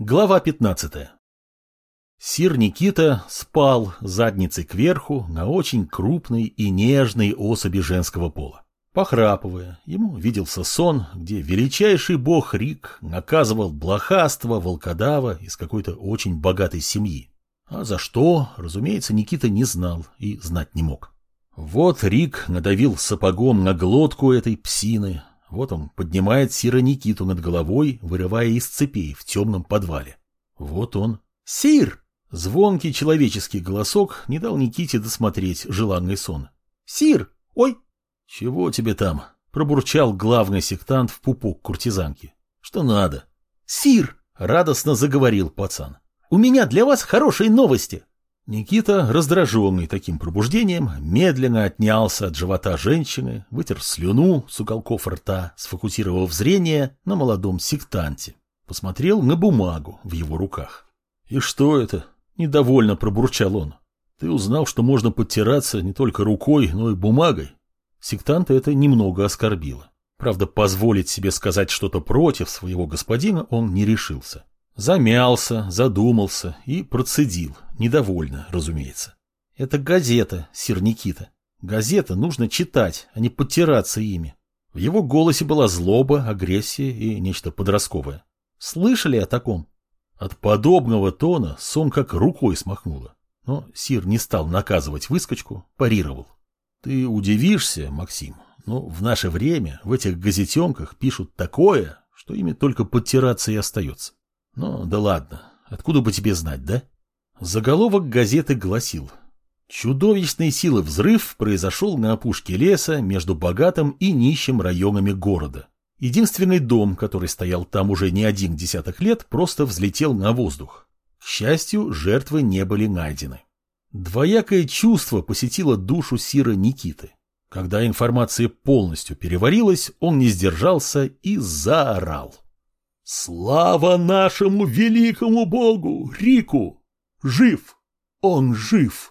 Глава 15. Сир Никита спал задницей кверху на очень крупной и нежной особи женского пола. Похрапывая, ему виделся сон, где величайший бог Рик наказывал блохаство волкодава из какой-то очень богатой семьи. А за что, разумеется, Никита не знал и знать не мог. Вот Рик надавил сапогом на глотку этой псины, вот он поднимает Сира Никиту над головой, вырывая из цепей в темном подвале. Вот он. «Сир!» Звонкий человеческий голосок не дал Никите досмотреть желанный сон. «Сир! Ой!» «Чего тебе там?» — пробурчал главный сектант в пупок куртизанки. «Что надо?» «Сир!» — радостно заговорил пацан. «У меня для вас хорошие новости!» Никита, раздраженный таким пробуждением, медленно отнялся от живота женщины, вытер слюну с уголков рта, сфокусировав зрение на молодом сектанте. Посмотрел на бумагу в его руках. «И что это?» — недовольно пробурчал он. «Ты узнал, что можно подтираться не только рукой, но и бумагой?» Сектанта это немного оскорбило. Правда, позволить себе сказать что-то против своего господина он не решился. Замялся, задумался и процедил, недовольно, разумеется. Это газета, сир Никита. Газета нужно читать, а не подтираться ими. В его голосе была злоба, агрессия и нечто подростковое. Слышали о таком? От подобного тона сон как рукой смахнуло. Но Сир не стал наказывать выскочку, парировал. Ты удивишься, Максим, но в наше время в этих газетенках пишут такое, что ими только подтираться и остается. Ну, да ладно, откуда бы тебе знать, да? Заголовок газеты гласил Чудовищной силы взрыв произошел на опушке леса между богатым и нищим районами города. Единственный дом, который стоял там уже не один десяток лет, просто взлетел на воздух. К счастью, жертвы не были найдены. Двоякое чувство посетило душу Сира Никиты. Когда информация полностью переварилась, он не сдержался и заорал. Слава нашему великому богу, Рику! Жив! Он жив!